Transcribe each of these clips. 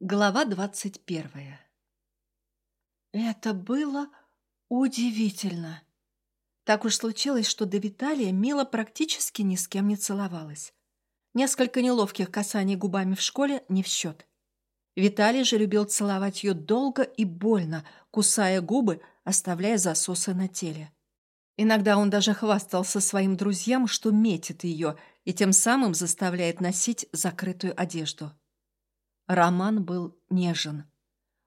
Глава двадцать первая. Это было удивительно. Так уж случилось, что до Виталия Мила практически ни с кем не целовалась. Несколько неловких касаний губами в школе не в счет. Виталий же любил целовать ее долго и больно, кусая губы, оставляя засосы на теле. Иногда он даже хвастался своим друзьям, что метит ее и тем самым заставляет носить закрытую одежду. Роман был нежен.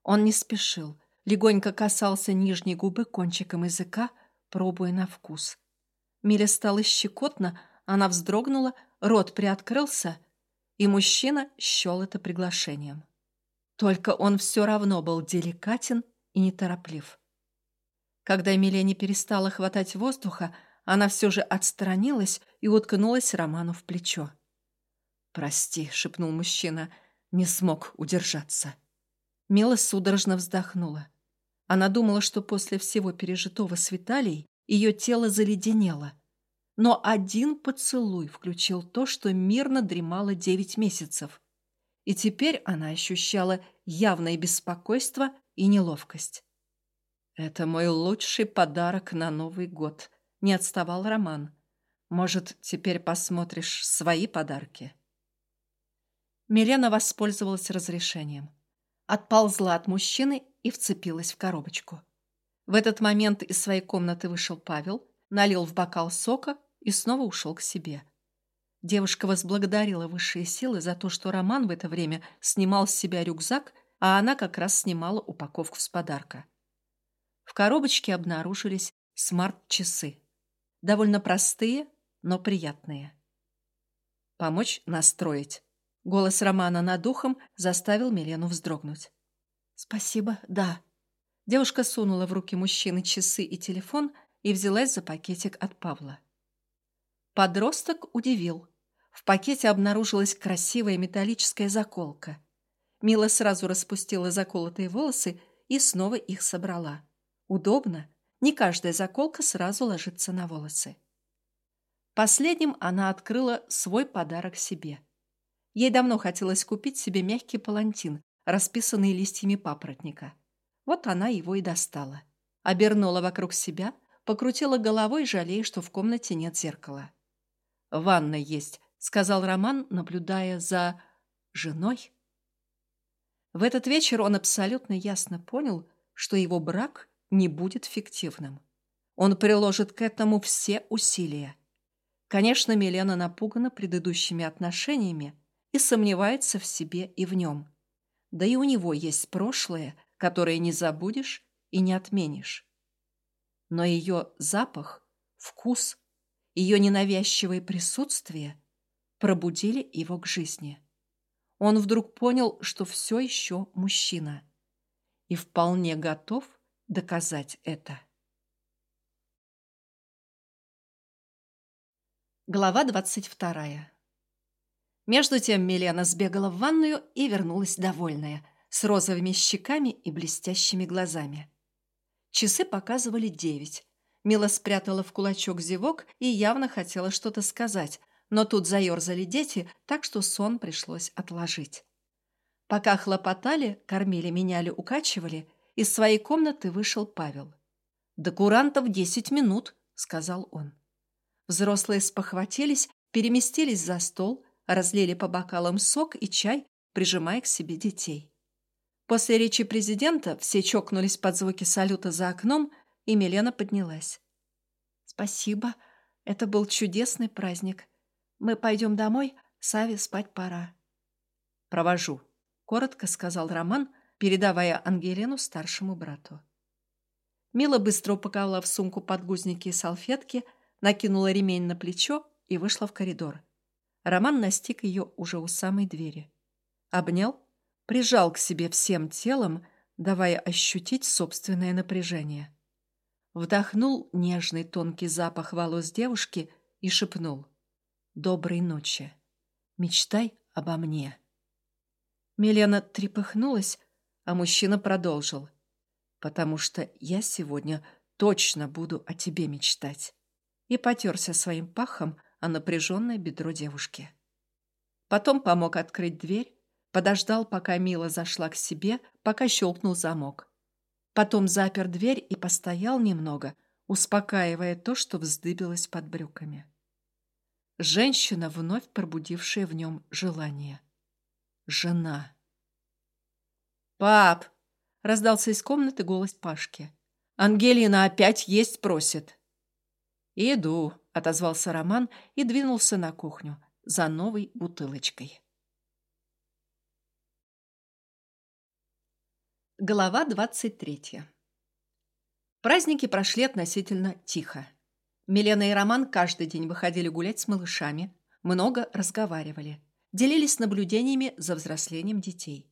Он не спешил, легонько касался нижней губы кончиком языка, пробуя на вкус. Миле стало щекотно, она вздрогнула, рот приоткрылся, и мужчина счел это приглашением. Только он все равно был деликатен и нетороплив. Когда Эмилия не перестала хватать воздуха, она все же отстранилась и уткнулась Роману в плечо. «Прости», — шепнул мужчина, — не смог удержаться. Мила судорожно вздохнула. Она думала, что после всего пережитого с Виталией ее тело заледенело. Но один поцелуй включил то, что мирно дремало девять месяцев. И теперь она ощущала явное беспокойство и неловкость. «Это мой лучший подарок на Новый год», — не отставал Роман. «Может, теперь посмотришь свои подарки?» Милена воспользовалась разрешением. Отползла от мужчины и вцепилась в коробочку. В этот момент из своей комнаты вышел Павел, налил в бокал сока и снова ушел к себе. Девушка возблагодарила высшие силы за то, что Роман в это время снимал с себя рюкзак, а она как раз снимала упаковку с подарка. В коробочке обнаружились смарт-часы. Довольно простые, но приятные. Помочь настроить. Голос Романа над ухом заставил Милену вздрогнуть. «Спасибо, да». Девушка сунула в руки мужчины часы и телефон и взялась за пакетик от Павла. Подросток удивил. В пакете обнаружилась красивая металлическая заколка. Мила сразу распустила заколотые волосы и снова их собрала. Удобно. Не каждая заколка сразу ложится на волосы. Последним она открыла свой подарок себе – Ей давно хотелось купить себе мягкий палантин, расписанный листьями папоротника. Вот она его и достала. Обернула вокруг себя, покрутила головой, жалея, что в комнате нет зеркала. «Ванна есть», — сказал Роман, наблюдая за... женой. В этот вечер он абсолютно ясно понял, что его брак не будет фиктивным. Он приложит к этому все усилия. Конечно, Милена напугана предыдущими отношениями, и сомневается в себе и в нем. Да и у него есть прошлое, которое не забудешь и не отменишь. Но ее запах, вкус, ее ненавязчивое присутствие пробудили его к жизни. Он вдруг понял, что все еще мужчина и вполне готов доказать это. Глава двадцать вторая. Между тем Милена сбегала в ванную и вернулась довольная, с розовыми щеками и блестящими глазами. Часы показывали девять. Мила спрятала в кулачок зевок и явно хотела что-то сказать, но тут заерзали дети, так что сон пришлось отложить. Пока хлопотали, кормили, меняли, укачивали, из своей комнаты вышел Павел. «До курантов десять минут», — сказал он. Взрослые спохватились, переместились за стол, разлили по бокалам сок и чай, прижимая к себе детей. После речи президента все чокнулись под звуки салюта за окном, и Милена поднялась. «Спасибо. Это был чудесный праздник. Мы пойдем домой, Саве спать пора». «Провожу», — коротко сказал Роман, передавая Ангелину старшему брату. Мила быстро упаковала в сумку подгузники и салфетки, накинула ремень на плечо и вышла в коридор. Роман настиг ее уже у самой двери. Обнял, прижал к себе всем телом, давая ощутить собственное напряжение. Вдохнул нежный тонкий запах волос девушки и шепнул «Доброй ночи. Мечтай обо мне». Милена трепыхнулась, а мужчина продолжил «Потому что я сегодня точно буду о тебе мечтать» и потерся своим пахом, а напряженное бедро девушки. Потом помог открыть дверь, Подождал, пока Мила зашла к себе, пока щелкнул замок. Потом запер дверь и постоял немного, успокаивая то, что вздыбилось под брюками. Женщина, вновь пробудившая в нем желание. Жена. «Пап!» — раздался из комнаты голос Пашки. «Ангелина опять есть просит». «Иду», — отозвался Роман и двинулся на кухню за новой бутылочкой. Глава 23. Праздники прошли относительно тихо. Милена и Роман каждый день выходили гулять с малышами, много разговаривали, делились наблюдениями за взрослением детей.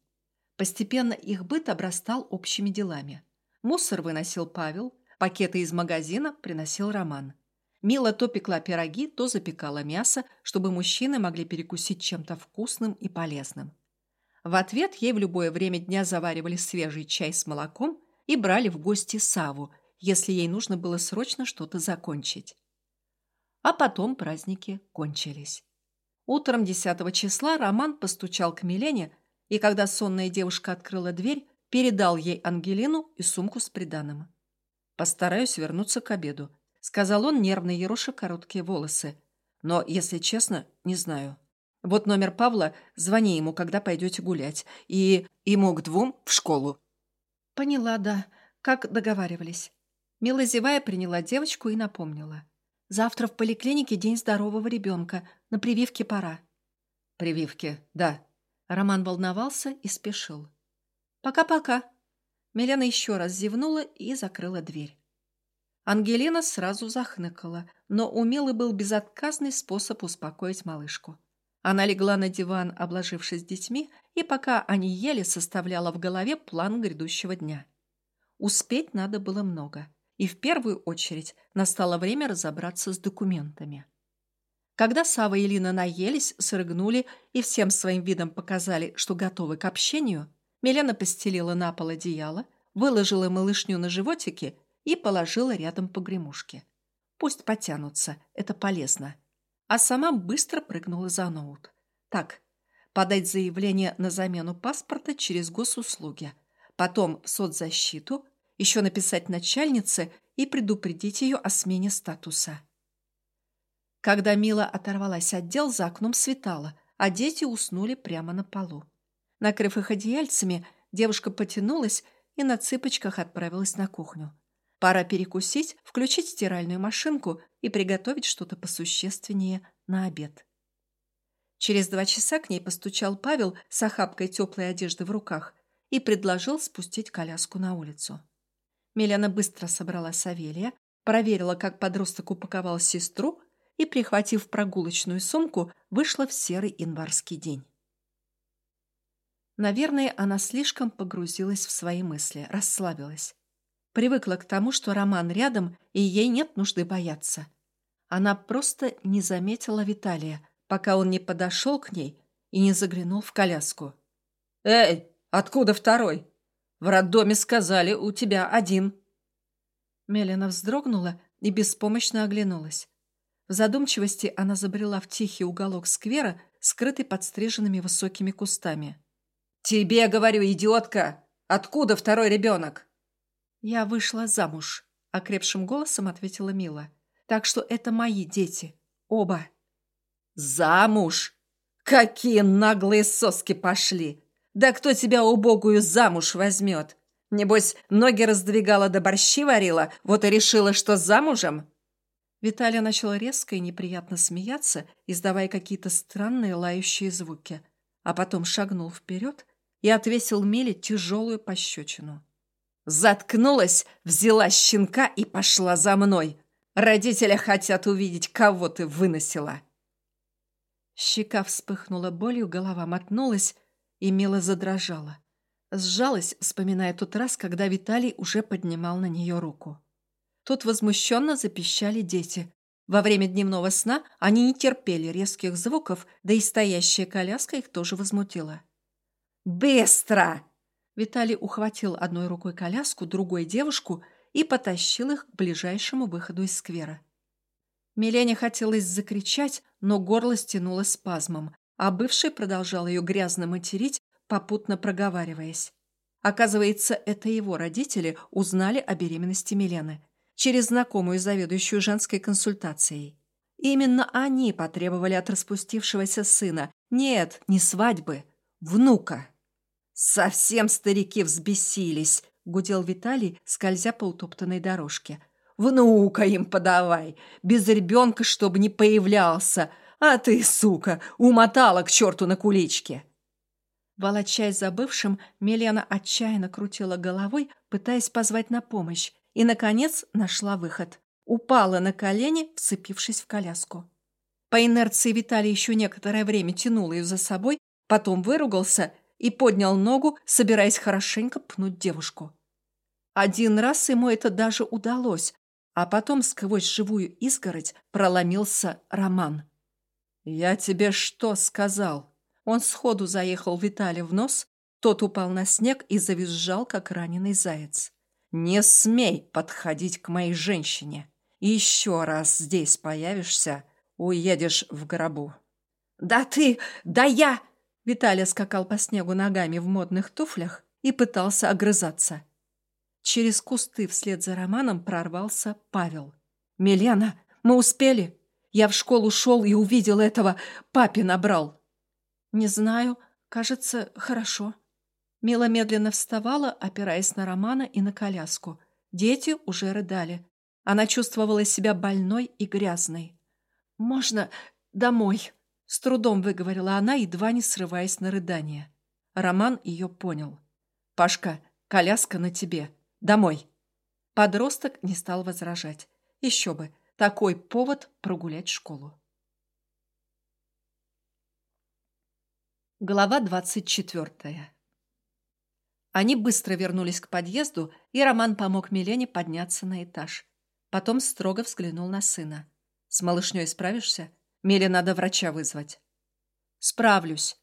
Постепенно их быт обрастал общими делами. Мусор выносил Павел, пакеты из магазина приносил Роман. Мила то пекла пироги, то запекала мясо, чтобы мужчины могли перекусить чем-то вкусным и полезным. В ответ ей в любое время дня заваривали свежий чай с молоком и брали в гости Саву, если ей нужно было срочно что-то закончить. А потом праздники кончились. Утром 10 числа Роман постучал к Милене, и когда сонная девушка открыла дверь, передал ей Ангелину и сумку с приданым. «Постараюсь вернуться к обеду», — сказал он, нервно ероша короткие волосы. «Но, если честно, не знаю». Вот номер Павла, звони ему, когда пойдете гулять. И ему к двум в школу». «Поняла, да. Как договаривались». Мила зевая приняла девочку и напомнила. «Завтра в поликлинике день здорового ребенка. На прививке пора». «Прививки, да». Роман волновался и спешил. «Пока-пока». Милена еще раз зевнула и закрыла дверь. Ангелина сразу захныкала, но у Милы был безотказный способ успокоить малышку. Она легла на диван, обложившись детьми, и пока они ели, составляла в голове план грядущего дня. Успеть надо было много, и в первую очередь настало время разобраться с документами. Когда Сава и Лина наелись, срыгнули и всем своим видом показали, что готовы к общению, Милена постелила на пол одеяло, выложила малышню на животике и положила рядом погремушки. Пусть потянутся, это полезно а сама быстро прыгнула за ноут. Так, подать заявление на замену паспорта через госуслуги, потом в соцзащиту, еще написать начальнице и предупредить ее о смене статуса. Когда Мила оторвалась от дел, за окном светало, а дети уснули прямо на полу. Накрыв их одеяльцами, девушка потянулась и на цыпочках отправилась на кухню. Пора перекусить, включить стиральную машинку и приготовить что-то посущественнее на обед. Через два часа к ней постучал Павел с охапкой теплой одежды в руках и предложил спустить коляску на улицу. Милена быстро собрала Савелия, проверила, как подросток упаковал сестру и, прихватив прогулочную сумку, вышла в серый январский день. Наверное, она слишком погрузилась в свои мысли, расслабилась. Привыкла к тому, что Роман рядом, и ей нет нужды бояться. Она просто не заметила Виталия, пока он не подошел к ней и не заглянул в коляску. «Эй, откуда второй? В роддоме сказали, у тебя один». Мелина вздрогнула и беспомощно оглянулась. В задумчивости она забрела в тихий уголок сквера, скрытый подстриженными высокими кустами. «Тебе, говорю, идиотка! Откуда второй ребенок?» «Я вышла замуж», — окрепшим голосом ответила Мила. «Так что это мои дети. Оба». «Замуж? Какие наглые соски пошли! Да кто тебя убогую замуж возьмет? Небось, ноги раздвигала да борщи варила, вот и решила, что замужем?» Виталия начал резко и неприятно смеяться, издавая какие-то странные лающие звуки, а потом шагнул вперед и отвесил Миле тяжелую пощечину. Заткнулась, взяла щенка и пошла за мной. Родители хотят увидеть, кого ты выносила. Щека вспыхнула болью, голова мотнулась и мило задрожала. Сжалась, вспоминая тот раз, когда Виталий уже поднимал на нее руку. Тут возмущенно запищали дети. Во время дневного сна они не терпели резких звуков, да и стоящая коляска их тоже возмутила. «Быстро!» Виталий ухватил одной рукой коляску, другой девушку и потащил их к ближайшему выходу из сквера. Милене хотелось закричать, но горло стянуло спазмом, а бывший продолжал ее грязно материть, попутно проговариваясь. Оказывается, это его родители узнали о беременности Милены через знакомую заведующую женской консультацией. Именно они потребовали от распустившегося сына. Нет, не свадьбы, внука. Совсем старики взбесились, гудел Виталий, скользя по утоптанной дорожке. Внука им подавай, без ребенка, чтобы не появлялся. А ты, сука, умотала к черту на куличке. Волочаясь за бывшим, Милена отчаянно крутила головой, пытаясь позвать на помощь, и, наконец, нашла выход. Упала на колени, вцепившись в коляску. По инерции Виталий еще некоторое время тянул ее за собой, потом выругался и поднял ногу, собираясь хорошенько пнуть девушку. Один раз ему это даже удалось, а потом сквозь живую изгородь проломился Роман. «Я тебе что сказал?» Он сходу заехал Виталию в нос, тот упал на снег и завизжал, как раненый заяц. Не смей подходить к моей женщине. Еще раз здесь появишься, уедешь в гробу. Да ты, да я! Виталий скакал по снегу ногами в модных туфлях и пытался огрызаться. Через кусты вслед за Романом прорвался Павел. «Милена, мы успели? Я в школу шел и увидел этого. Папе набрал». «Не знаю. Кажется, хорошо». Мила медленно вставала, опираясь на Романа и на коляску. Дети уже рыдали. Она чувствовала себя больной и грязной. «Можно домой?» — с трудом выговорила она, едва не срываясь на рыдание. Роман ее понял. «Пашка, коляска на тебе. Домой!» Подросток не стал возражать. Еще бы, такой повод прогулять школу. Глава двадцать четвертая. Они быстро вернулись к подъезду, и Роман помог Милене подняться на этаж. Потом строго взглянул на сына. «С малышней справишься? Миле надо врача вызвать». «Справлюсь».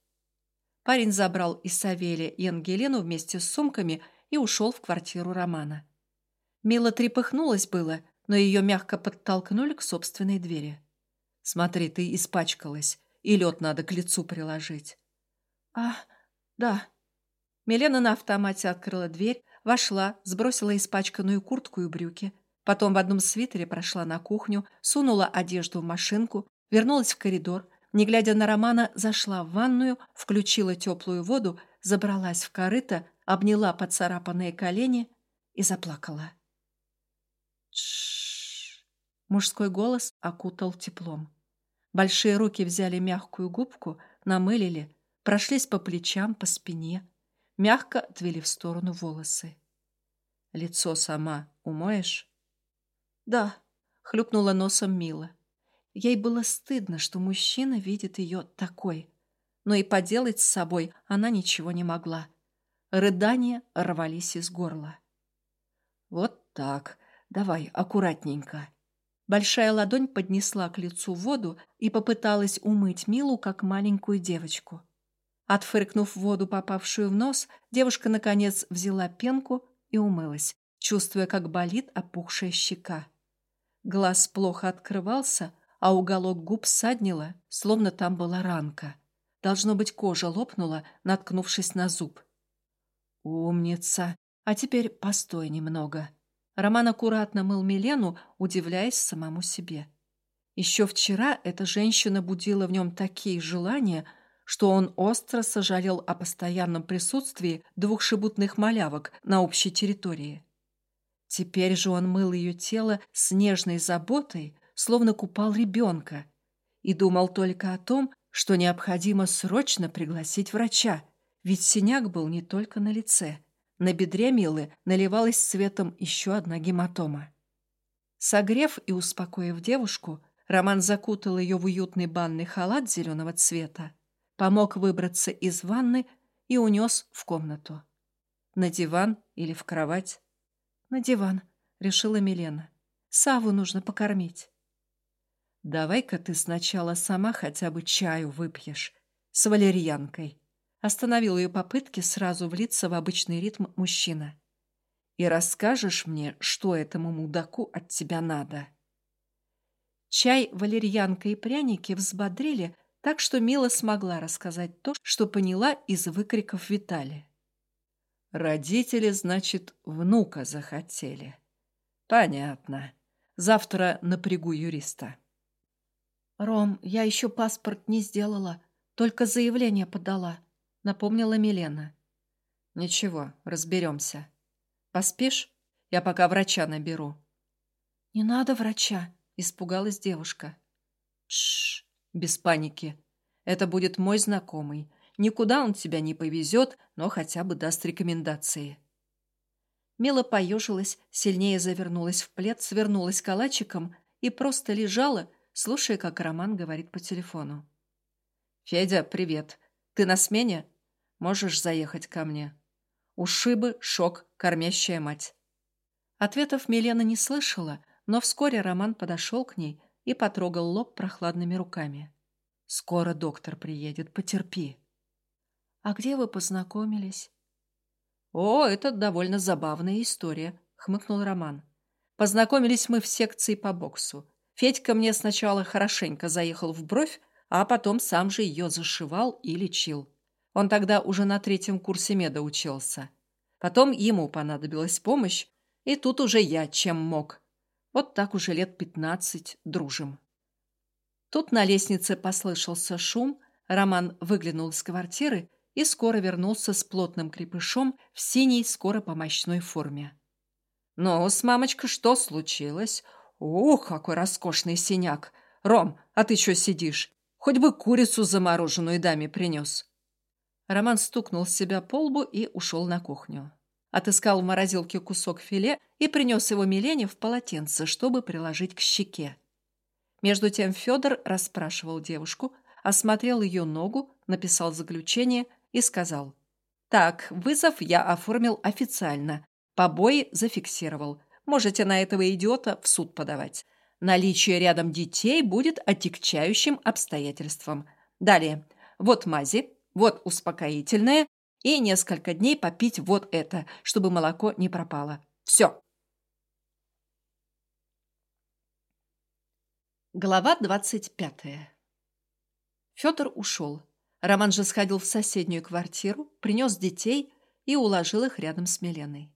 Парень забрал и Савелия, и Ангелину вместе с сумками и ушел в квартиру Романа. Мила трепыхнулась было, но ее мягко подтолкнули к собственной двери. «Смотри, ты испачкалась, и лед надо к лицу приложить». «А, да», Милена на автомате открыла дверь, вошла, сбросила испачканную куртку и брюки. Потом в одном свитере прошла на кухню, сунула одежду в машинку, вернулась в коридор, не глядя на Романа, зашла в ванную, включила теплую воду, забралась в корыто, обняла поцарапанные колени и заплакала. Тш. Мужской голос окутал теплом. Большие руки взяли мягкую губку, намылили, прошлись по плечам, по спине мягко отвели в сторону волосы. «Лицо сама умоешь?» «Да», — хлюпнула носом Мила. Ей было стыдно, что мужчина видит ее такой, но и поделать с собой она ничего не могла. Рыдания рвались из горла. «Вот так. Давай, аккуратненько». Большая ладонь поднесла к лицу воду и попыталась умыть Милу, как маленькую девочку. Отфыркнув воду, попавшую в нос, девушка, наконец, взяла пенку и умылась, чувствуя, как болит опухшая щека. Глаз плохо открывался, а уголок губ саднило, словно там была ранка. Должно быть, кожа лопнула, наткнувшись на зуб. «Умница! А теперь постой немного». Роман аккуратно мыл Милену, удивляясь самому себе. Еще вчера эта женщина будила в нем такие желания – что он остро сожалел о постоянном присутствии двух шебутных малявок на общей территории. Теперь же он мыл ее тело с нежной заботой, словно купал ребенка, и думал только о том, что необходимо срочно пригласить врача, ведь синяк был не только на лице. На бедре Милы наливалась светом еще одна гематома. Согрев и успокоив девушку, Роман закутал ее в уютный банный халат зеленого цвета, помог выбраться из ванны и унес в комнату. На диван или в кровать? На диван, решила Милена. Саву нужно покормить. Давай-ка ты сначала сама хотя бы чаю выпьешь с валерьянкой. Остановил ее попытки сразу влиться в обычный ритм мужчина. И расскажешь мне, что этому мудаку от тебя надо. Чай, валерьянка и пряники взбодрили, так что Мила смогла рассказать то, что поняла из выкриков Виталия. Родители, значит, внука захотели. Понятно. Завтра напрягу юриста. Ром, я еще паспорт не сделала, только заявление подала, напомнила Милена. Ничего, разберемся. Поспишь? Я пока врача наберу. Не надо врача, испугалась девушка. Шш, без паники. Это будет мой знакомый. Никуда он тебя не повезет, но хотя бы даст рекомендации. Мила поежилась, сильнее завернулась в плед, свернулась калачиком и просто лежала, слушая, как Роман говорит по телефону. «Федя, привет. Ты на смене? Можешь заехать ко мне?» Ушибы, шок, кормящая мать. Ответов Милена не слышала, но вскоре Роман подошел к ней и потрогал лоб прохладными руками. «Скоро доктор приедет, потерпи». «А где вы познакомились?» «О, это довольно забавная история», — хмыкнул Роман. «Познакомились мы в секции по боксу. Федька мне сначала хорошенько заехал в бровь, а потом сам же ее зашивал и лечил. Он тогда уже на третьем курсе меда учился. Потом ему понадобилась помощь, и тут уже я чем мог. Вот так уже лет пятнадцать дружим. Тут на лестнице послышался шум, Роман выглянул из квартиры и скоро вернулся с плотным крепышом в синей скоропомощной форме. «Ну, с мамочкой что случилось? Ух, какой роскошный синяк! Ром, а ты что сидишь? Хоть бы курицу замороженную даме принес!» Роман стукнул себя по лбу и ушел на кухню. Отыскал в морозилке кусок филе и принес его Милене в полотенце, чтобы приложить к щеке. Между тем Федор расспрашивал девушку, осмотрел ее ногу, написал заключение и сказал. «Так, вызов я оформил официально. Побои зафиксировал. Можете на этого идиота в суд подавать. Наличие рядом детей будет отягчающим обстоятельством. Далее. Вот мази, вот успокоительное и несколько дней попить вот это, чтобы молоко не пропало. Все. Глава двадцать пятая. Федор ушел. Роман же сходил в соседнюю квартиру, принес детей и уложил их рядом с Миленой.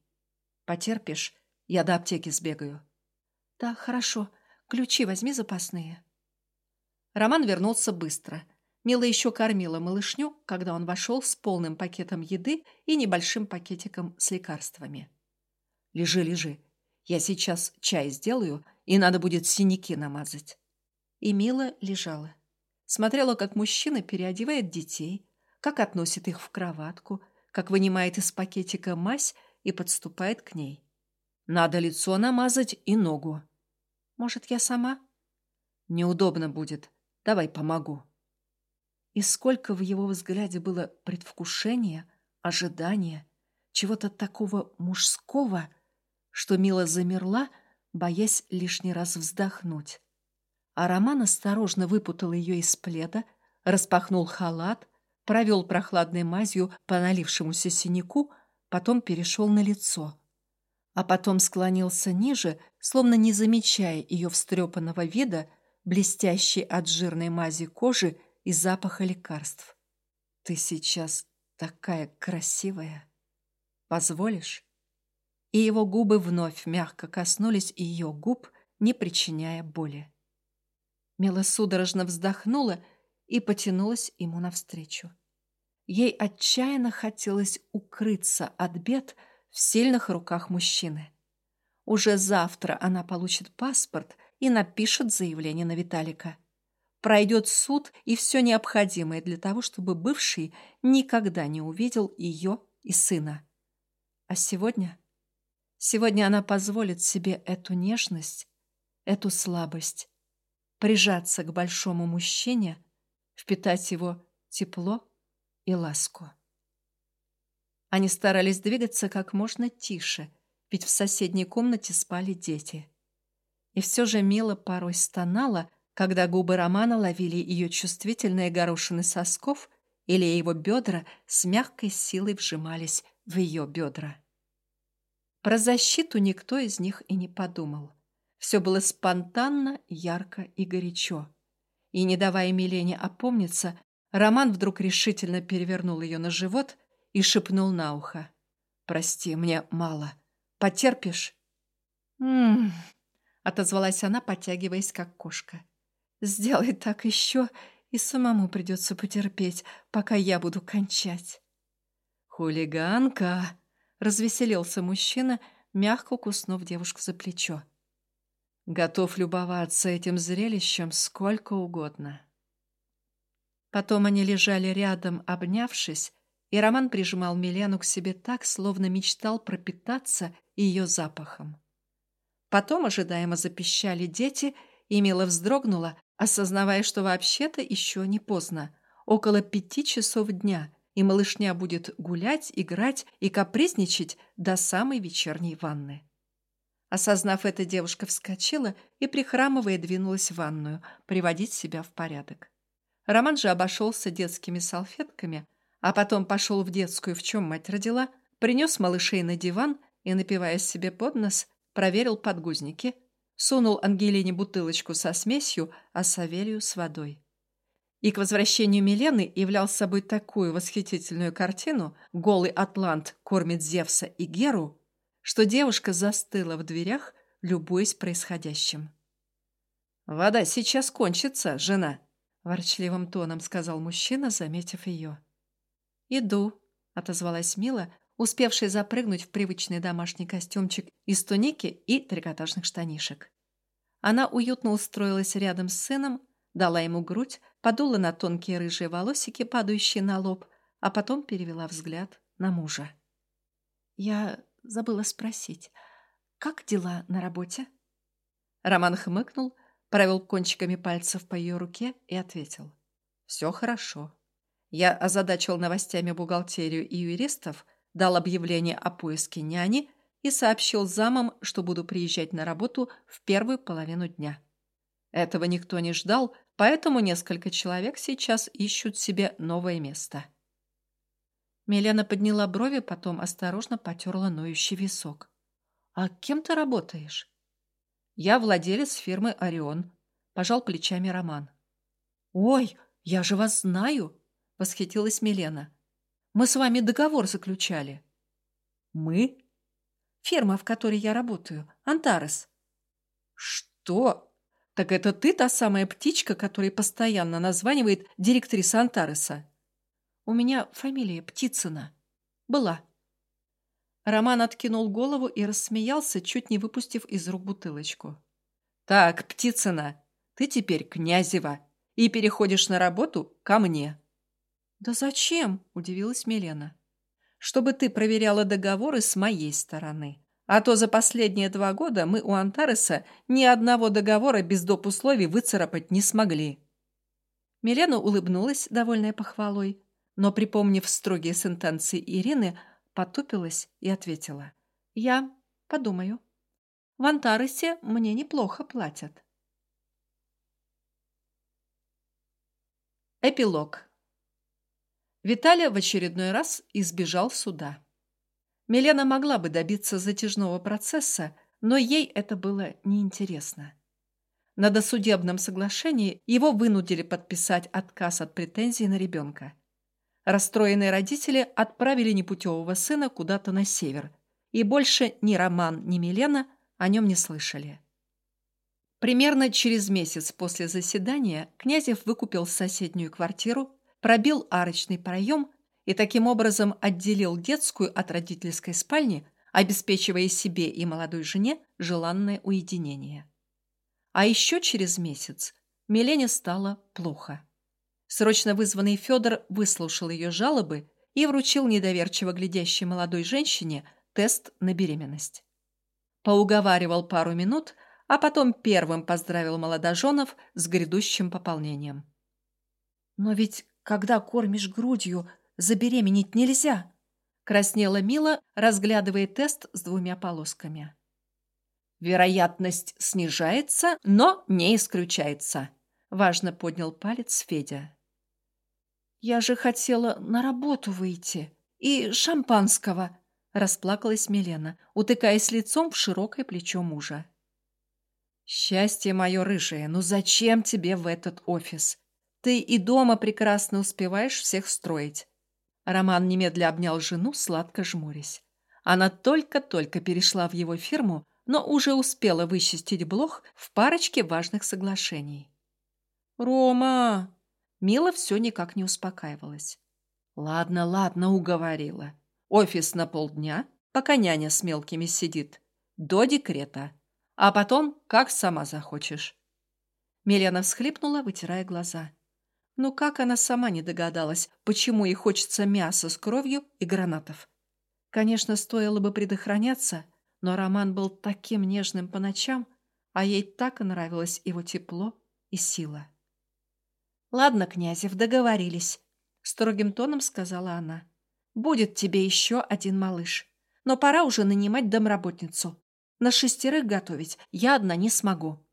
«Потерпишь? Я до аптеки сбегаю». «Да, хорошо. Ключи возьми запасные». Роман вернулся быстро – Мила еще кормила малышню, когда он вошел с полным пакетом еды и небольшим пакетиком с лекарствами. «Лежи, лежи. Я сейчас чай сделаю, и надо будет синяки намазать». И Мила лежала. Смотрела, как мужчина переодевает детей, как относит их в кроватку, как вынимает из пакетика мазь и подступает к ней. «Надо лицо намазать и ногу». «Может, я сама?» «Неудобно будет. Давай помогу». И сколько в его взгляде было предвкушения, ожидания, чего-то такого мужского, что Мила замерла, боясь лишний раз вздохнуть. А Роман осторожно выпутал ее из пледа, распахнул халат, провел прохладной мазью по налившемуся синяку, потом перешел на лицо. А потом склонился ниже, словно не замечая ее встрепанного вида, блестящей от жирной мази кожи и запаха лекарств. Ты сейчас такая красивая. Позволишь? И его губы вновь мягко коснулись ее губ, не причиняя боли. Мела судорожно вздохнула и потянулась ему навстречу. Ей отчаянно хотелось укрыться от бед в сильных руках мужчины. Уже завтра она получит паспорт и напишет заявление на Виталика пройдет суд и все необходимое для того, чтобы бывший никогда не увидел ее и сына. А сегодня? Сегодня она позволит себе эту нежность, эту слабость, прижаться к большому мужчине, впитать его тепло и ласку. Они старались двигаться как можно тише, ведь в соседней комнате спали дети. И все же Мила порой стонала, когда губы Романа ловили ее чувствительные горошины сосков или его бедра с мягкой силой вжимались в ее бедра. Про защиту никто из них и не подумал. Все было спонтанно, ярко и горячо. И, не давая Милене опомниться, Роман вдруг решительно перевернул ее на живот и шепнул на ухо. «Прости, мне мало. Потерпишь?» «М-м-м», отозвалась она, подтягиваясь, как кошка. «Сделай так еще, и самому придется потерпеть, пока я буду кончать». «Хулиганка!» — развеселился мужчина, мягко куснув девушку за плечо. «Готов любоваться этим зрелищем сколько угодно». Потом они лежали рядом, обнявшись, и Роман прижимал Милену к себе так, словно мечтал пропитаться ее запахом. Потом ожидаемо запищали дети, и Мила вздрогнула, осознавая, что вообще-то еще не поздно, около пяти часов дня, и малышня будет гулять, играть и капризничать до самой вечерней ванны. Осознав это, девушка вскочила и, прихрамывая, двинулась в ванную, приводить себя в порядок. Роман же обошелся детскими салфетками, а потом пошел в детскую, в чем мать родила, принес малышей на диван и, напивая себе под нос, проверил подгузники, сунул Ангелине бутылочку со смесью, а Савелью с водой. И к возвращению Милены являл собой такую восхитительную картину «Голый атлант кормит Зевса и Геру», что девушка застыла в дверях, любуясь происходящим. «Вода сейчас кончится, жена», — ворчливым тоном сказал мужчина, заметив ее. «Иду», — отозвалась Мила, успевшая запрыгнуть в привычный домашний костюмчик из туники и трикотажных штанишек. Она уютно устроилась рядом с сыном, дала ему грудь, подула на тонкие рыжие волосики, падающие на лоб, а потом перевела взгляд на мужа. «Я забыла спросить, как дела на работе?» Роман хмыкнул, провел кончиками пальцев по ее руке и ответил. «Все хорошо. Я озадачил новостями бухгалтерию и юристов, дал объявление о поиске няни и сообщил замам, что буду приезжать на работу в первую половину дня. Этого никто не ждал, поэтому несколько человек сейчас ищут себе новое место. Милена подняла брови, потом осторожно потерла ноющий висок. «А кем ты работаешь?» «Я владелец фирмы «Орион», – пожал плечами Роман. «Ой, я же вас знаю!» – восхитилась Милена. «Мы с вами договор заключали». «Мы?» «Фирма, в которой я работаю, Антарес». «Что?» Так это ты та самая птичка, которая постоянно названивает директриса Антареса? У меня фамилия Птицына. Была. Роман откинул голову и рассмеялся, чуть не выпустив из рук бутылочку. Так, Птицына, ты теперь Князева и переходишь на работу ко мне. Да зачем? Удивилась Милена. Чтобы ты проверяла договоры с моей стороны. А то за последние два года мы у Антареса ни одного договора без доп. условий выцарапать не смогли. Милена улыбнулась, довольная похвалой, но, припомнив строгие сентенции Ирины, потупилась и ответила. «Я подумаю. В Антаресе мне неплохо платят». Эпилог. Виталий в очередной раз избежал суда. Милена могла бы добиться затяжного процесса, но ей это было неинтересно. На досудебном соглашении его вынудили подписать отказ от претензий на ребенка. Расстроенные родители отправили непутевого сына куда-то на север, и больше ни Роман, ни Милена о нем не слышали. Примерно через месяц после заседания Князев выкупил соседнюю квартиру, пробил арочный проем и таким образом отделил детскую от родительской спальни, обеспечивая себе и молодой жене желанное уединение. А еще через месяц Милене стало плохо. Срочно вызванный Федор выслушал ее жалобы и вручил недоверчиво глядящей молодой женщине тест на беременность. Поуговаривал пару минут, а потом первым поздравил молодоженов с грядущим пополнением. «Но ведь когда кормишь грудью, забеременеть нельзя!» Краснела Мила, разглядывая тест с двумя полосками. «Вероятность снижается, но не исключается», — важно поднял палец Федя. «Я же хотела на работу выйти. И шампанского», — расплакалась Милена, утыкаясь лицом в широкое плечо мужа. Счастье мое рыжее, ну зачем тебе в этот офис? Ты и дома прекрасно успеваешь всех строить. Роман немедля обнял жену, сладко жмурясь. Она только-только перешла в его фирму, но уже успела вычистить блох в парочке важных соглашений. «Рома!» Мила все никак не успокаивалась. «Ладно, ладно, уговорила. Офис на полдня, пока няня с мелкими сидит. До декрета. А потом, как сама захочешь». Милена всхлипнула, вытирая глаза. Ну как она сама не догадалась, почему ей хочется мяса с кровью и гранатов? Конечно, стоило бы предохраняться, но Роман был таким нежным по ночам, а ей так нравилось его тепло и сила. «Ладно, Князев, договорились», — строгим тоном сказала она. «Будет тебе еще один малыш. Но пора уже нанимать домработницу. На шестерых готовить я одна не смогу».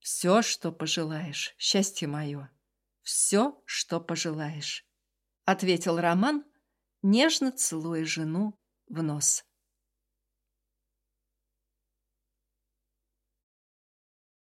«Все, что пожелаешь, счастье мое», все, что пожелаешь», — ответил Роман, нежно целуя жену в нос.